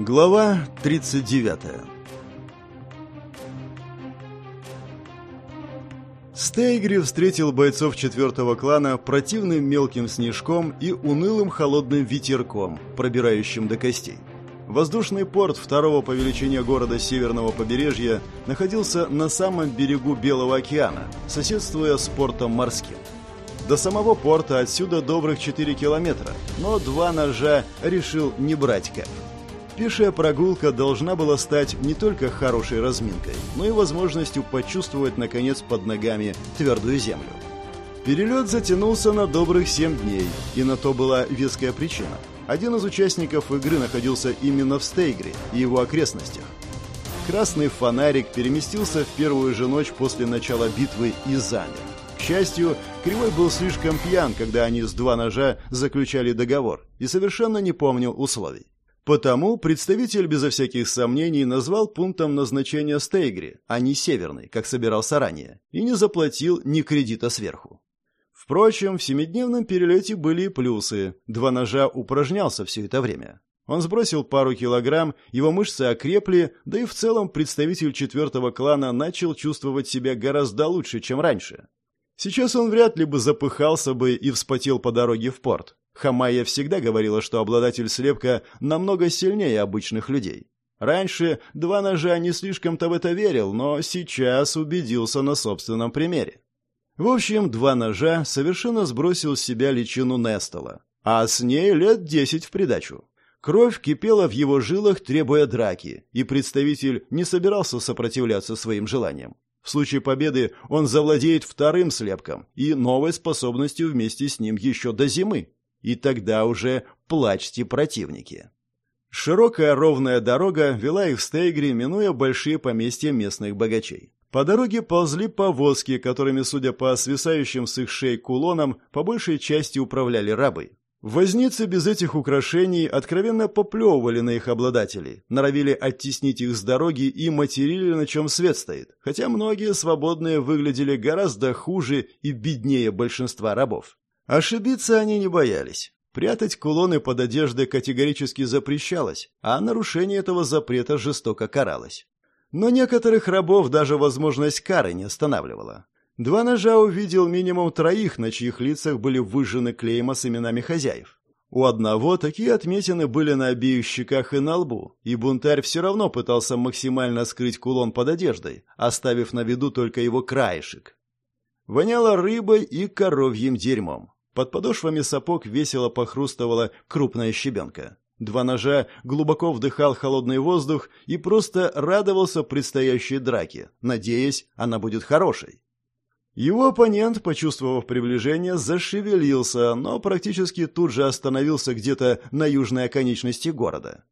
Глава 39 Стейгри встретил бойцов четвертого клана противным мелким снежком и унылым холодным ветерком, пробирающим до костей. Воздушный порт второго по величине города северного побережья находился на самом берегу Белого океана, соседствуя с портом морским. До самого порта отсюда добрых 4 километра, но два ножа решил не брать кайф. Пешая прогулка должна была стать не только хорошей разминкой, но и возможностью почувствовать, наконец, под ногами твердую землю. Перелет затянулся на добрых семь дней, и на то была веская причина. Один из участников игры находился именно в Стейгре и его окрестностях. Красный фонарик переместился в первую же ночь после начала битвы и замер. К счастью, Кривой был слишком пьян, когда они с два ножа заключали договор, и совершенно не помнил условий. Потому представитель безо всяких сомнений назвал пунктом назначения Стейгри, а не Северный, как собирался ранее, и не заплатил ни кредита сверху. Впрочем, в семидневном перелете были и плюсы. Два ножа упражнялся все это время. Он сбросил пару килограмм, его мышцы окрепли, да и в целом представитель четвертого клана начал чувствовать себя гораздо лучше, чем раньше. Сейчас он вряд ли бы запыхался бы и вспотел по дороге в порт. Хамайя всегда говорила, что обладатель слепка намного сильнее обычных людей. Раньше два ножа не слишком-то в это верил, но сейчас убедился на собственном примере. В общем, два ножа совершенно сбросил с себя личину Нестола, а с ней лет десять в придачу. Кровь кипела в его жилах, требуя драки, и представитель не собирался сопротивляться своим желаниям. В случае победы он завладеет вторым слепком и новой способностью вместе с ним еще до зимы. И тогда уже плачьте противники. Широкая ровная дорога вела их в Стейгри, минуя большие поместья местных богачей. По дороге ползли повозки, которыми, судя по свисающим с их шеи кулонам, по большей части управляли рабы. Возницы без этих украшений откровенно поплевывали на их обладателей, норовили оттеснить их с дороги и материли, на чем свет стоит, хотя многие свободные выглядели гораздо хуже и беднее большинства рабов. Ошибиться они не боялись. Прятать кулоны под одеждой категорически запрещалось, а нарушение этого запрета жестоко каралось. Но некоторых рабов даже возможность кары не останавливала. Два ножа увидел минимум троих, на чьих лицах были выжжены клейма с именами хозяев. У одного такие отметины были на обеих щеках и на лбу, и бунтарь все равно пытался максимально скрыть кулон под одеждой, оставив на виду только его краешек. Воняло рыбой и коровьим дерьмом. Под подошвами сапог весело похрустывала крупная щебенка. Два ножа глубоко вдыхал холодный воздух и просто радовался предстоящей драке, надеясь, она будет хорошей. Его оппонент, почувствовав приближение, зашевелился, но практически тут же остановился где-то на южной оконечности города.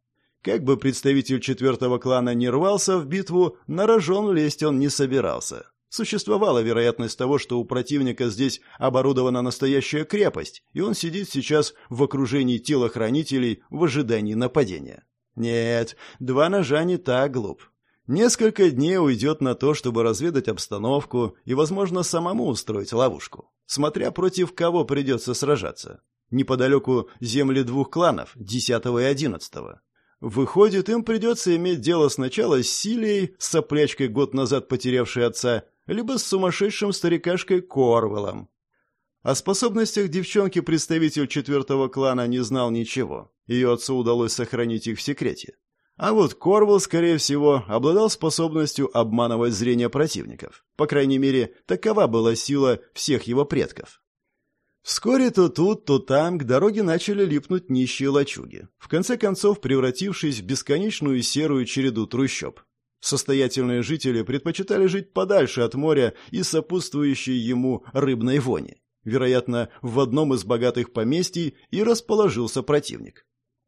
Как бы представитель четвертого клана не рвался в битву, на рожон лезть он не собирался. Существовала вероятность того, что у противника здесь оборудована настоящая крепость, и он сидит сейчас в окружении телохранителей в ожидании нападения. Нет, два ножа не так глуп. Несколько дней уйдет на то, чтобы разведать обстановку и, возможно, самому устроить ловушку, смотря против кого придется сражаться. Неподалеку земли двух кланов, десятого и одиннадцатого. Выходит, им придется иметь дело сначала с Силией, соплячкой год назад потерявшей отца, либо с сумасшедшим старикашкой Корвелом. О способностях девчонки представитель четвертого клана не знал ничего. Ее отцу удалось сохранить их в секрете. А вот Корвел, скорее всего, обладал способностью обманывать зрение противников. По крайней мере, такова была сила всех его предков. Вскоре то тут, то там к дороге начали липнуть нищие лачуги, в конце концов превратившись в бесконечную серую череду трущоб. Состоятельные жители предпочитали жить подальше от моря и сопутствующей ему рыбной вони. Вероятно, в одном из богатых поместий и расположился противник.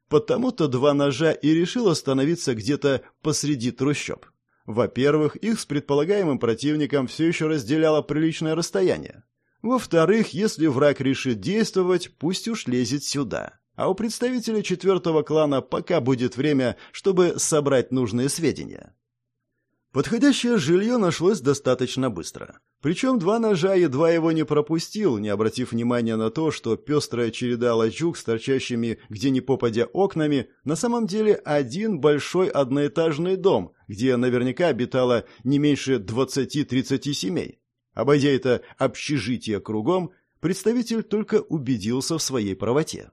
Потому-то два ножа и решил остановиться где-то посреди трущоб. Во-первых, их с предполагаемым противником все еще разделяло приличное расстояние. Во-вторых, если враг решит действовать, пусть уж лезет сюда. А у представителей четвертого клана пока будет время, чтобы собрать нужные сведения. Подходящее жилье нашлось достаточно быстро. Причем два ножа едва его не пропустил, не обратив внимания на то, что пестрая череда лачуг с торчащими где ни попадя окнами на самом деле один большой одноэтажный дом, где наверняка обитало не меньше 20-30 семей. Обойдя это общежитие кругом, представитель только убедился в своей правоте.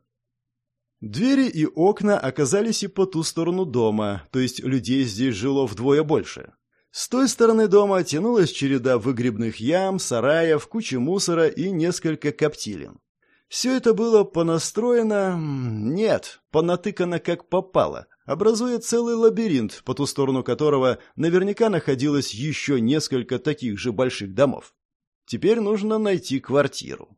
Двери и окна оказались и по ту сторону дома, то есть людей здесь жило вдвое больше. С той стороны дома тянулась череда выгребных ям, сараев, кучи мусора и несколько коптилин. Все это было понастроено... Нет, понатыкано как попало, образуя целый лабиринт, по ту сторону которого наверняка находилось еще несколько таких же больших домов. Теперь нужно найти квартиру.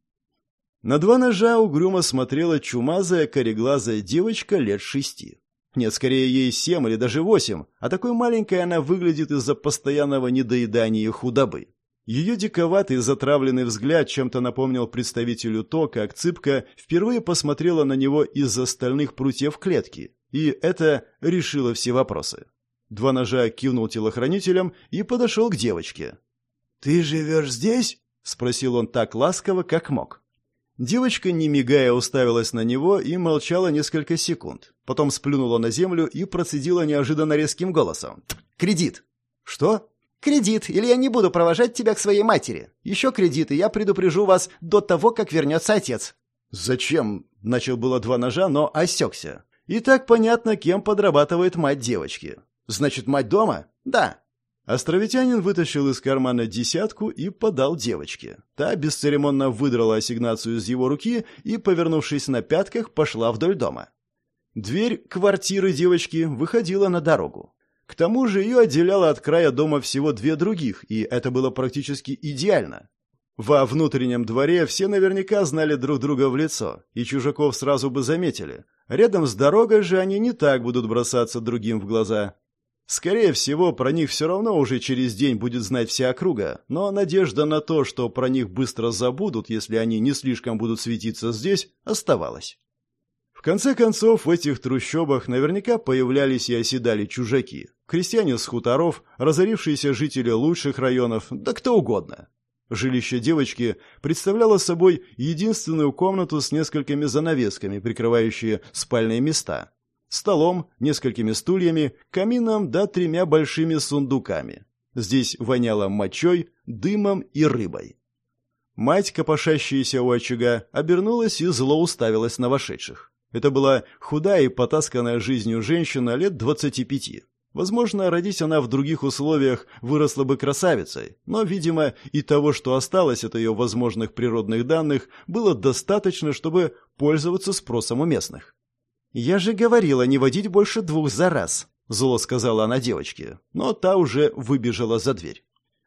На два ножа угрюмо смотрела чумазая кореглазая девочка лет шести. Нет, скорее ей семь или даже восемь, а такой маленькой она выглядит из-за постоянного недоедания и худобы. Ее диковатый затравленный взгляд чем-то напомнил представителю то, как Цыпка впервые посмотрела на него из-за стальных прутьев клетки, и это решило все вопросы. Два ножа кивнул телохранителем и подошел к девочке. «Ты живешь здесь?» — спросил он так ласково, как мог. Девочка, не мигая, уставилась на него и молчала несколько секунд. Потом сплюнула на землю и процедила неожиданно резким голосом. «Кредит!» «Что?» «Кредит, или я не буду провожать тебя к своей матери. Еще кредит, и я предупрежу вас до того, как вернется отец». «Зачем?» — начал было два ножа, но осекся. «И так понятно, кем подрабатывает мать девочки. Значит, мать дома?» «Да». Островитянин вытащил из кармана десятку и подал девочке. Та бесцеремонно выдрала ассигнацию из его руки и, повернувшись на пятках, пошла вдоль дома. Дверь квартиры девочки выходила на дорогу. К тому же ее отделяло от края дома всего две других, и это было практически идеально. Во внутреннем дворе все наверняка знали друг друга в лицо, и чужаков сразу бы заметили. Рядом с дорогой же они не так будут бросаться другим в глаза. Скорее всего, про них все равно уже через день будет знать вся округа, но надежда на то, что про них быстро забудут, если они не слишком будут светиться здесь, оставалась. В конце концов, в этих трущобах наверняка появлялись и оседали чужаки. Крестьяне с хуторов, разорившиеся жители лучших районов, да кто угодно. Жилище девочки представляло собой единственную комнату с несколькими занавесками, прикрывающие спальные места столом, несколькими стульями, камином да тремя большими сундуками. Здесь воняло мочой, дымом и рыбой. Мать, копошащаяся у очага, обернулась и зло уставилась на вошедших. Это была худая и потасканная жизнью женщина лет двадцати пяти. Возможно, родись она в других условиях, выросла бы красавицей, но, видимо, и того, что осталось от ее возможных природных данных, было достаточно, чтобы пользоваться спросом у местных. «Я же говорила не водить больше двух за раз», — зло сказала она девочке, но та уже выбежала за дверь.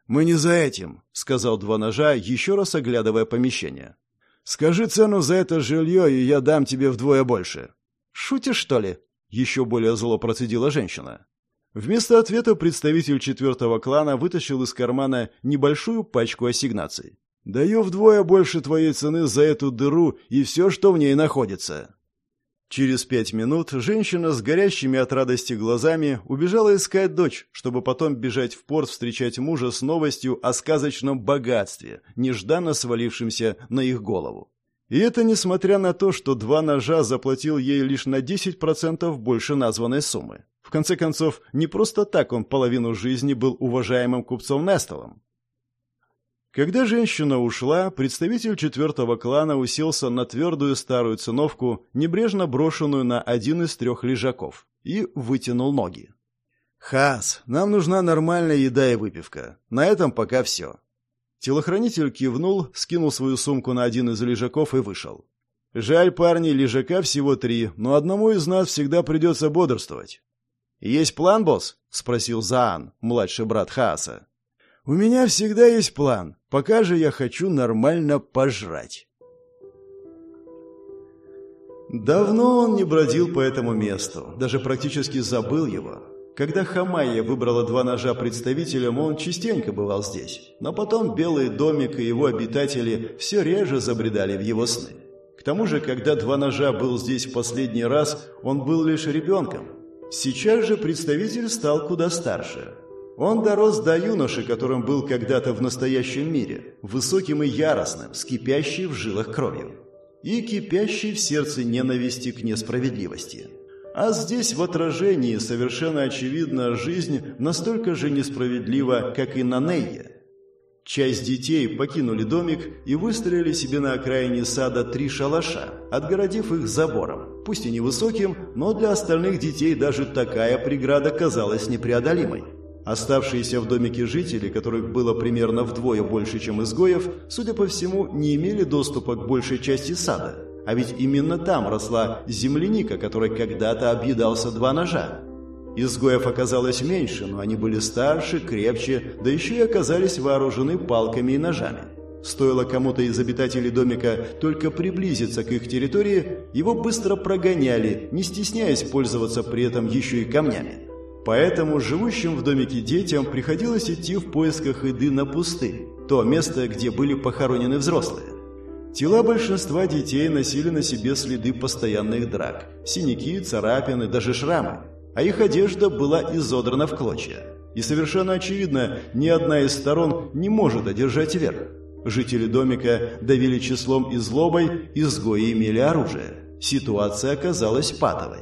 «Мы не за этим», — сказал два ножа, еще раз оглядывая помещение. «Скажи цену за это жилье, и я дам тебе вдвое больше». «Шутишь, что ли?» — еще более зло процедила женщина. Вместо ответа представитель четвертого клана вытащил из кармана небольшую пачку ассигнаций. «Даю вдвое больше твоей цены за эту дыру и все, что в ней находится». Через пять минут женщина с горящими от радости глазами убежала искать дочь, чтобы потом бежать в порт встречать мужа с новостью о сказочном богатстве, нежданно свалившемся на их голову. И это несмотря на то, что два ножа заплатил ей лишь на 10% больше названной суммы. В конце концов, не просто так он половину жизни был уважаемым купцом Нестолом. Когда женщина ушла, представитель четвертого клана уселся на твердую старую циновку, небрежно брошенную на один из трех лежаков, и вытянул ноги. «Хас, нам нужна нормальная еда и выпивка. На этом пока все». Телохранитель кивнул, скинул свою сумку на один из лежаков и вышел. «Жаль, парни, лежака всего три, но одному из нас всегда придется бодрствовать». «Есть план, босс?» — спросил Заан, младший брат Хааса. «У меня всегда есть план. Пока же я хочу нормально пожрать. Давно он не бродил по этому месту, даже практически забыл его. Когда Хамайя выбрала два ножа представителям, он частенько бывал здесь. Но потом Белый домик и его обитатели все реже забредали в его сны. К тому же, когда два ножа был здесь в последний раз, он был лишь ребенком. Сейчас же представитель стал куда старше. Он дорос до юноши, которым был когда-то в настоящем мире, высоким и яростным, с кипящей в жилах кровью. И кипящей в сердце ненависти к несправедливости. А здесь в отражении совершенно очевидно жизнь настолько же несправедлива, как и на Нейе. Часть детей покинули домик и выстроили себе на окраине сада три шалаша, отгородив их забором, пусть и невысоким, но для остальных детей даже такая преграда казалась непреодолимой. Оставшиеся в домике жители, которых было примерно вдвое больше, чем изгоев, судя по всему, не имели доступа к большей части сада. А ведь именно там росла земляника, которой когда-то объедался два ножа. Изгоев оказалось меньше, но они были старше, крепче, да еще и оказались вооружены палками и ножами. Стоило кому-то из обитателей домика только приблизиться к их территории, его быстро прогоняли, не стесняясь пользоваться при этом еще и камнями. Поэтому живущим в домике детям приходилось идти в поисках еды на пустырь, то место, где были похоронены взрослые. Тела большинства детей носили на себе следы постоянных драк, синяки, царапины, даже шрамы, а их одежда была изодрана в клочья. И совершенно очевидно, ни одна из сторон не может одержать верх. Жители домика давили числом и злобой, изгои имели оружие. Ситуация оказалась патовой.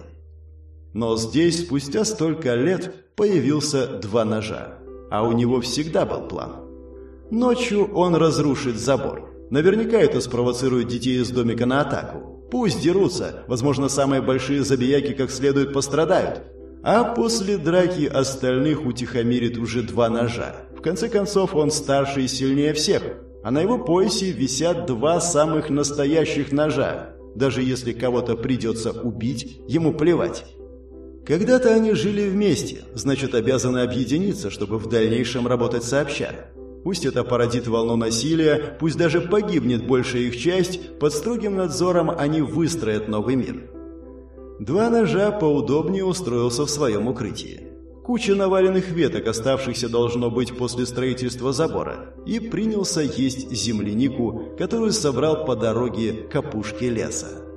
Но здесь, спустя столько лет, появился два ножа. А у него всегда был план. Ночью он разрушит забор. Наверняка это спровоцирует детей из домика на атаку. Пусть дерутся, возможно, самые большие забияки как следует пострадают. А после драки остальных утихомирит уже два ножа. В конце концов, он старше и сильнее всех, а на его поясе висят два самых настоящих ножа. Даже если кого-то придется убить, ему плевать. Когда-то они жили вместе, значит, обязаны объединиться, чтобы в дальнейшем работать сообща. Пусть это породит волну насилия, пусть даже погибнет большая их часть, под строгим надзором они выстроят новый мир. Два ножа поудобнее устроился в своем укрытии. Куча наваленных веток, оставшихся должно быть после строительства забора, и принялся есть землянику, которую собрал по дороге к опушке леса.